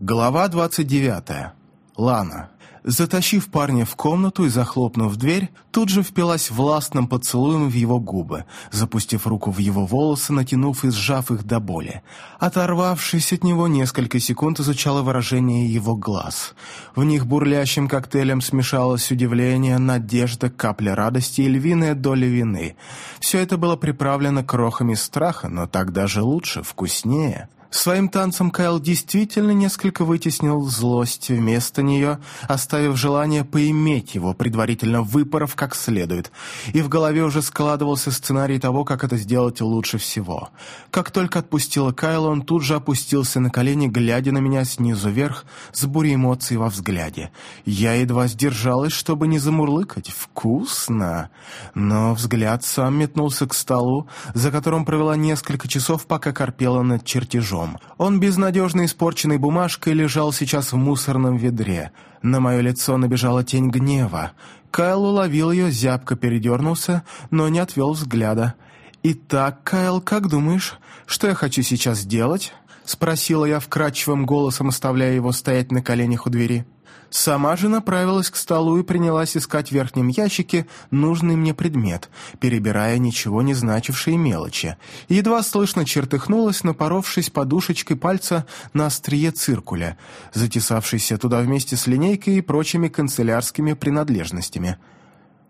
Глава 29. Лана. Затащив парня в комнату и захлопнув дверь, тут же впилась властным поцелуем в его губы, запустив руку в его волосы, натянув и сжав их до боли. Оторвавшись от него, несколько секунд изучала выражение его глаз. В них бурлящим коктейлем смешалось удивление, надежда, капля радости и львиная доля вины. Все это было приправлено крохами страха, но так даже лучше, вкуснее. Своим танцем Кайл действительно несколько вытеснил злость вместо нее, оставив желание поиметь его, предварительно выпоров как следует. И в голове уже складывался сценарий того, как это сделать лучше всего. Как только отпустила Кайла, он тут же опустился на колени, глядя на меня снизу вверх, с бурей эмоций во взгляде. Я едва сдержалась, чтобы не замурлыкать. Вкусно! Но взгляд сам метнулся к столу, за которым провела несколько часов, пока корпела над чертежом ножом. Он безнадежно испорченной бумажкой лежал сейчас в мусорном ведре. На мое лицо набежала тень гнева. Кайл уловил ее, зябко передернулся, но не отвел взгляда. «Итак, Кайл, как думаешь, что я хочу сейчас сделать?» Спросила я вкрадчивым голосом, оставляя его стоять на коленях у двери. Сама же направилась к столу и принялась искать в верхнем ящике нужный мне предмет, перебирая ничего не значившие мелочи. Едва слышно чертыхнулась, напоровшись подушечкой пальца на острие циркуля, затесавшейся туда вместе с линейкой и прочими канцелярскими принадлежностями.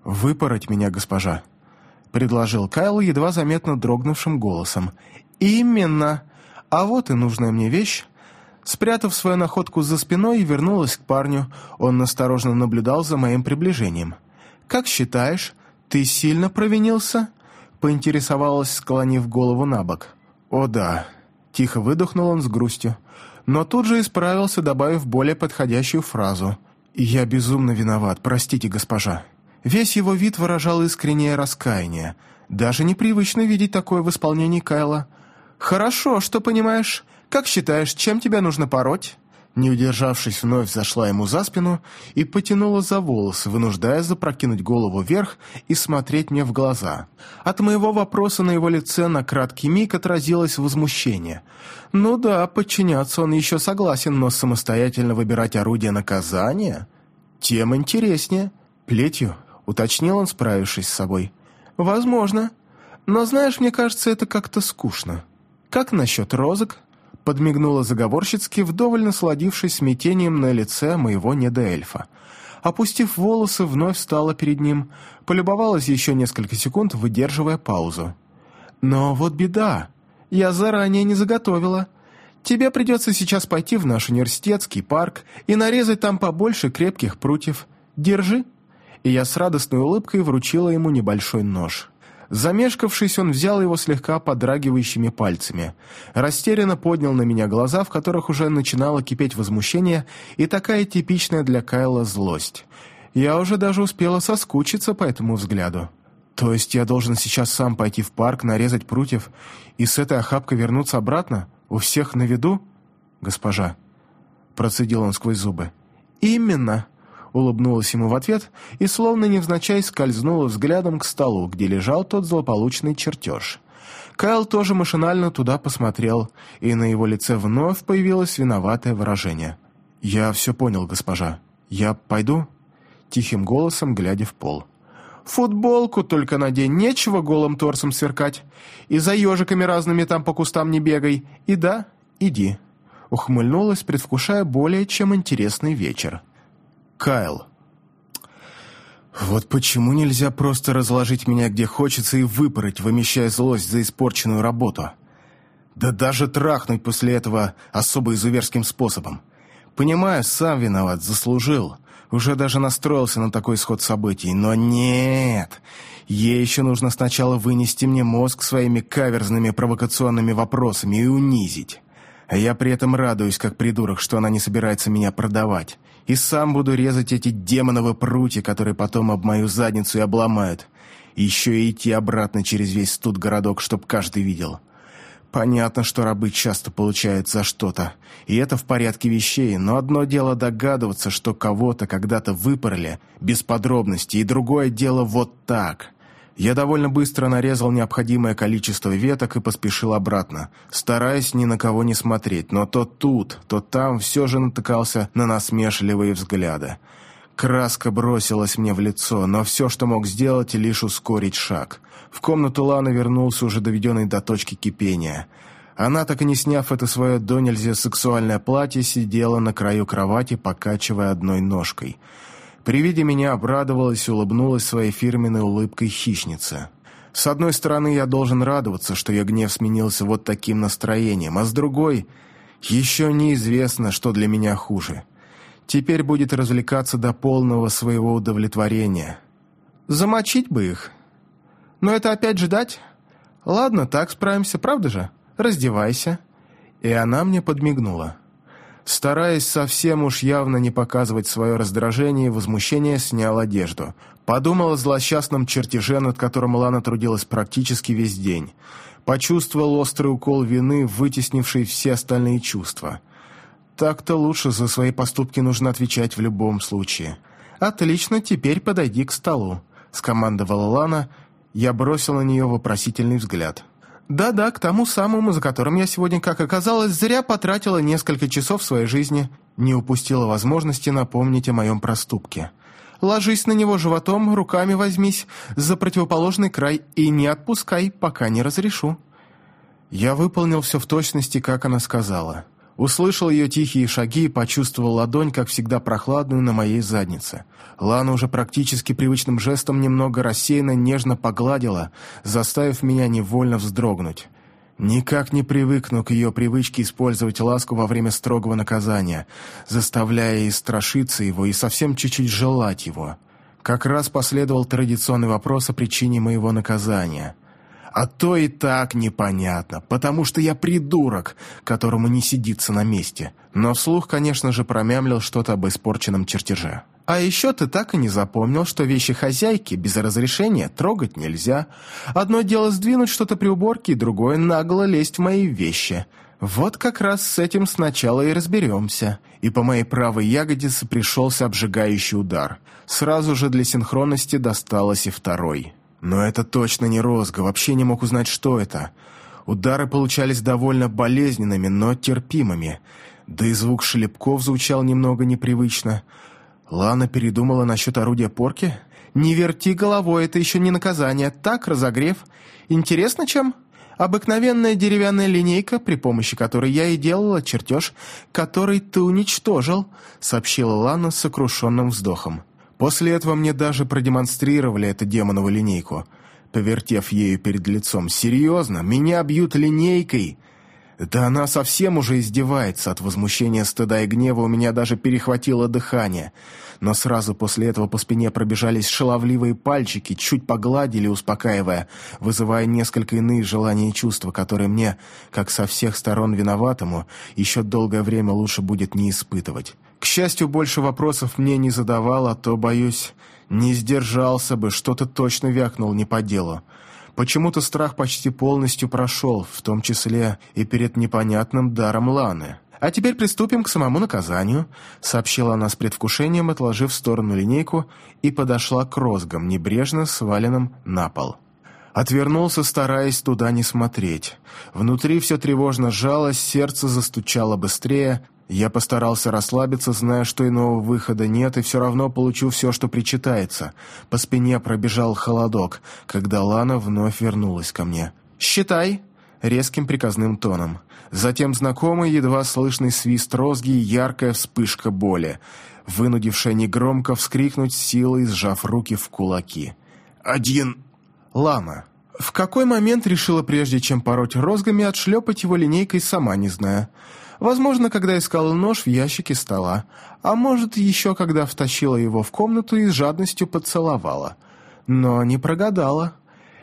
«Выпороть меня, госпожа», — предложил Кайл едва заметно дрогнувшим голосом. «Именно! А вот и нужная мне вещь». Спрятав свою находку за спиной, вернулась к парню. Он насторожно наблюдал за моим приближением. «Как считаешь, ты сильно провинился?» Поинтересовалась, склонив голову на бок. «О да», — тихо выдохнул он с грустью. Но тут же исправился, добавив более подходящую фразу. «Я безумно виноват, простите, госпожа». Весь его вид выражал искреннее раскаяние. Даже непривычно видеть такое в исполнении Кайла. «Хорошо, что понимаешь. Как считаешь, чем тебя нужно пороть?» Не удержавшись, вновь зашла ему за спину и потянула за волосы, вынуждая запрокинуть голову вверх и смотреть мне в глаза. От моего вопроса на его лице на краткий миг отразилось возмущение. «Ну да, подчиняться он еще согласен, но самостоятельно выбирать орудие наказания? Тем интереснее. Плетью?» — уточнил он, справившись с собой. «Возможно. Но знаешь, мне кажется, это как-то скучно. Как насчет розок?» подмигнула заговорщицки, вдоволь насладившись смятением на лице моего недоэльфа. Опустив волосы, вновь встала перед ним, полюбовалась еще несколько секунд, выдерживая паузу. «Но вот беда. Я заранее не заготовила. Тебе придется сейчас пойти в наш университетский парк и нарезать там побольше крепких прутьев. Держи». И я с радостной улыбкой вручила ему небольшой нож. Замешкавшись, он взял его слегка подрагивающими пальцами. Растерянно поднял на меня глаза, в которых уже начинало кипеть возмущение и такая типичная для Кайла злость. Я уже даже успела соскучиться по этому взгляду. То есть я должен сейчас сам пойти в парк, нарезать прутьев и с этой охапкой вернуться обратно? У всех на виду? Госпожа. Процедил он сквозь зубы. Именно улыбнулась ему в ответ и, словно невзначай, скользнула взглядом к столу, где лежал тот злополучный чертеж. Кайл тоже машинально туда посмотрел, и на его лице вновь появилось виноватое выражение. «Я все понял, госпожа. Я пойду?» Тихим голосом, глядя в пол. «Футболку только надень, нечего голым торсом сверкать. И за ежиками разными там по кустам не бегай. И да, иди». Ухмыльнулась, предвкушая более чем интересный вечер. Кайл. Вот почему нельзя просто разложить меня где хочется и выпороть, вымещая злость за испорченную работу? Да даже трахнуть после этого особо изуверским способом. Понимаю, сам виноват, заслужил. Уже даже настроился на такой исход событий. Но нет, ей еще нужно сначала вынести мне мозг своими каверзными провокационными вопросами и унизить. А я при этом радуюсь, как придурок, что она не собирается меня продавать и сам буду резать эти демоновы прутья, которые потом об мою задницу и обломают. еще и идти обратно через весь тут городок, чтоб каждый видел. Понятно, что рабы часто получают за что-то, и это в порядке вещей, но одно дело догадываться, что кого-то когда-то выпороли, без подробностей, и другое дело вот так. Я довольно быстро нарезал необходимое количество веток и поспешил обратно, стараясь ни на кого не смотреть, но то тут, то там все же натыкался на насмешливые взгляды. Краска бросилась мне в лицо, но все, что мог сделать, лишь ускорить шаг. В комнату Лана вернулся уже доведенный до точки кипения – она, так и не сняв это свое до нельзя сексуальное платье, сидела на краю кровати, покачивая одной ножкой. При виде меня обрадовалась и улыбнулась своей фирменной улыбкой хищница. С одной стороны, я должен радоваться, что ее гнев сменился вот таким настроением, а с другой, еще неизвестно, что для меня хуже. Теперь будет развлекаться до полного своего удовлетворения. Замочить бы их. Но это опять ждать? Ладно, так справимся, правда же? раздевайся». И она мне подмигнула. Стараясь совсем уж явно не показывать свое раздражение и возмущение, снял одежду. Подумал о злосчастном чертеже, над которым Лана трудилась практически весь день. Почувствовал острый укол вины, вытеснивший все остальные чувства. Так-то лучше за свои поступки нужно отвечать в любом случае. «Отлично, теперь подойди к столу», — скомандовала Лана. Я бросил на нее вопросительный взгляд. Да-да, к тому самому, за которым я сегодня, как оказалось, зря потратила несколько часов своей жизни, не упустила возможности напомнить о моем проступке. Ложись на него животом, руками возьмись за противоположный край и не отпускай, пока не разрешу. Я выполнил все в точности, как она сказала. Услышал ее тихие шаги и почувствовал ладонь, как всегда прохладную, на моей заднице. Лана уже практически привычным жестом немного рассеянно нежно погладила, заставив меня невольно вздрогнуть. Никак не привыкну к ее привычке использовать ласку во время строгого наказания, заставляя и страшиться его, и совсем чуть-чуть желать его. Как раз последовал традиционный вопрос о причине моего наказания — а то и так непонятно, потому что я придурок, которому не сидится на месте. Но вслух, конечно же, промямлил что-то об испорченном чертеже. А еще ты так и не запомнил, что вещи хозяйки без разрешения трогать нельзя. Одно дело сдвинуть что-то при уборке, и другое нагло лезть в мои вещи. Вот как раз с этим сначала и разберемся. И по моей правой ягодице пришелся обжигающий удар. Сразу же для синхронности досталось и второй. Но это точно не розга, вообще не мог узнать, что это. Удары получались довольно болезненными, но терпимыми. Да и звук шлепков звучал немного непривычно. Лана передумала насчет орудия порки? «Не верти головой, это еще не наказание. Так, разогрев. Интересно, чем?» Обыкновенная деревянная линейка, при помощи которой я и делала чертеж, который ты уничтожил», — сообщила Лана с сокрушенным вздохом. После этого мне даже продемонстрировали эту демонову линейку, повертев ею перед лицом. «Серьезно? Меня бьют линейкой?» Да она совсем уже издевается. От возмущения, стыда и гнева у меня даже перехватило дыхание. Но сразу после этого по спине пробежались шаловливые пальчики, чуть погладили, успокаивая, вызывая несколько иные желания и чувства, которые мне, как со всех сторон виноватому, еще долгое время лучше будет не испытывать. К счастью, больше вопросов мне не задавал, а то, боюсь, не сдержался бы, что-то точно вякнул не по делу. Почему-то страх почти полностью прошел, в том числе и перед непонятным даром Ланы. «А теперь приступим к самому наказанию», — сообщила она с предвкушением, отложив в сторону линейку и подошла к розгам, небрежно сваленным на пол. Отвернулся, стараясь туда не смотреть. Внутри все тревожно сжалось, сердце застучало быстрее, я постарался расслабиться, зная, что иного выхода нет, и все равно получу все, что причитается. По спине пробежал холодок, когда Лана вновь вернулась ко мне. «Считай!» — резким приказным тоном. Затем знакомый, едва слышный свист розги и яркая вспышка боли, вынудившая негромко вскрикнуть силой, сжав руки в кулаки. «Один!» Лана. В какой момент решила, прежде чем пороть розгами, отшлепать его линейкой, сама не зная. Возможно, когда искала нож в ящике стола, а может, еще когда втащила его в комнату и с жадностью поцеловала. Но не прогадала.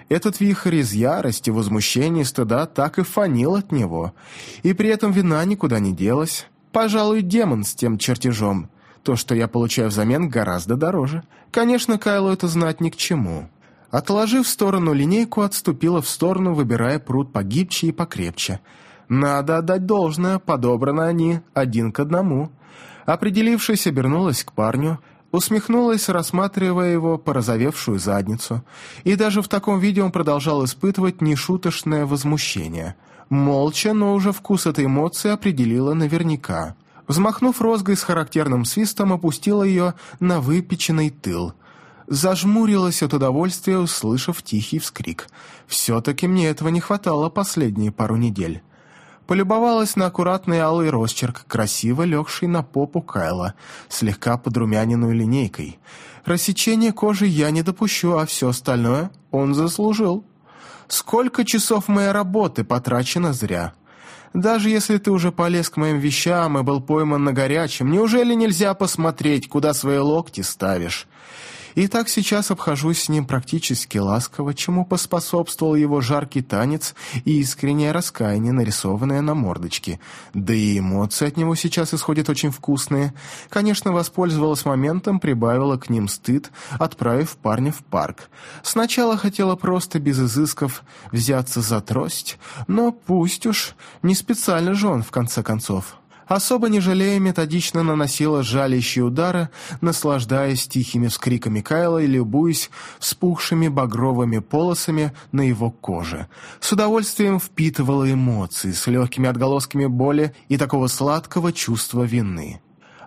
Этот вихрь из ярости, возмущения и стыда так и фанил от него. И при этом вина никуда не делась. Пожалуй, демон с тем чертежом. То, что я получаю взамен, гораздо дороже. Конечно, Кайлу это знать ни к чему. Отложив в сторону линейку, отступила в сторону, выбирая пруд погибче и покрепче – надо отдать должное, подобраны они один к одному. Определившись, обернулась к парню. Усмехнулась, рассматривая его порозовевшую задницу. И даже в таком виде он продолжал испытывать нешуточное возмущение. Молча, но уже вкус этой эмоции определила наверняка. Взмахнув розгой с характерным свистом, опустила ее на выпеченный тыл. Зажмурилась от удовольствия, услышав тихий вскрик. «Все-таки мне этого не хватало последние пару недель» полюбовалась на аккуратный алый росчерк, красиво легший на попу Кайла, слегка подрумяненную линейкой. Рассечение кожи я не допущу, а все остальное он заслужил. Сколько часов моей работы потрачено зря. Даже если ты уже полез к моим вещам и был пойман на горячем, неужели нельзя посмотреть, куда свои локти ставишь? И так сейчас обхожусь с ним практически ласково, чему поспособствовал его жаркий танец и искреннее раскаяние, нарисованное на мордочке. Да и эмоции от него сейчас исходят очень вкусные. Конечно, воспользовалась моментом, прибавила к ним стыд, отправив парня в парк. Сначала хотела просто без изысков взяться за трость, но пусть уж, не специально же он, в конце концов особо не жалея, методично наносила жалящие удары, наслаждаясь тихими вскриками Кайла и любуясь вспухшими багровыми полосами на его коже. С удовольствием впитывала эмоции с легкими отголосками боли и такого сладкого чувства вины.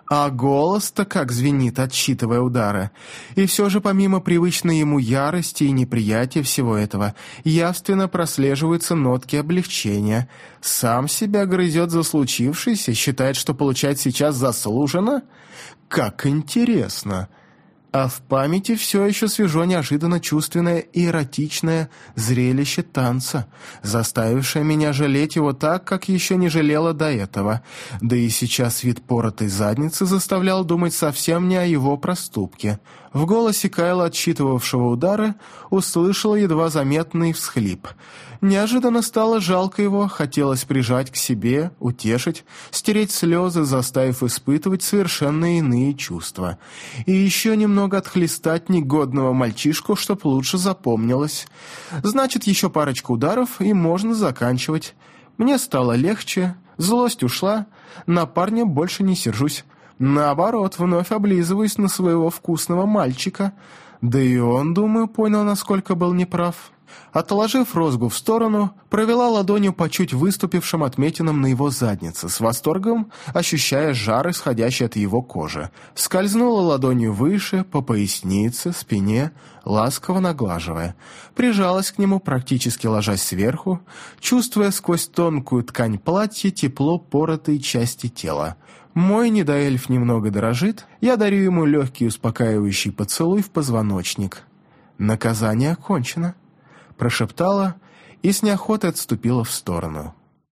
А голос-то как звенит, отсчитывая удары. И все же помимо привычной ему ярости и неприятия всего этого, явственно прослеживаются нотки облегчения. Сам себя грызет за случившееся, считает, что получать сейчас заслуженно? Как интересно! А в памяти все еще свежо неожиданно чувственное и эротичное зрелище танца, заставившее меня жалеть его так, как еще не жалела до этого. Да и сейчас вид поротой задницы заставлял думать совсем не о его проступке. В голосе Кайла, отсчитывавшего удары, услышала едва заметный всхлип — Неожиданно стало жалко его, хотелось прижать к себе, утешить, стереть слезы, заставив испытывать совершенно иные чувства. И еще немного отхлестать негодного мальчишку, чтоб лучше запомнилось. Значит, еще парочку ударов, и можно заканчивать. Мне стало легче, злость ушла, на парня больше не сержусь. Наоборот, вновь облизываюсь на своего вкусного мальчика. Да и он, думаю, понял, насколько был неправ. Отложив розгу в сторону, провела ладонью по чуть выступившим отметинам на его заднице, с восторгом ощущая жар, исходящий от его кожи. Скользнула ладонью выше, по пояснице, спине, ласково наглаживая. Прижалась к нему, практически ложась сверху, чувствуя сквозь тонкую ткань платья тепло поротой части тела. Мой недоэльф немного дрожит, я дарю ему легкий успокаивающий поцелуй в позвоночник. Наказание окончено прошептала и с неохотой отступила в сторону.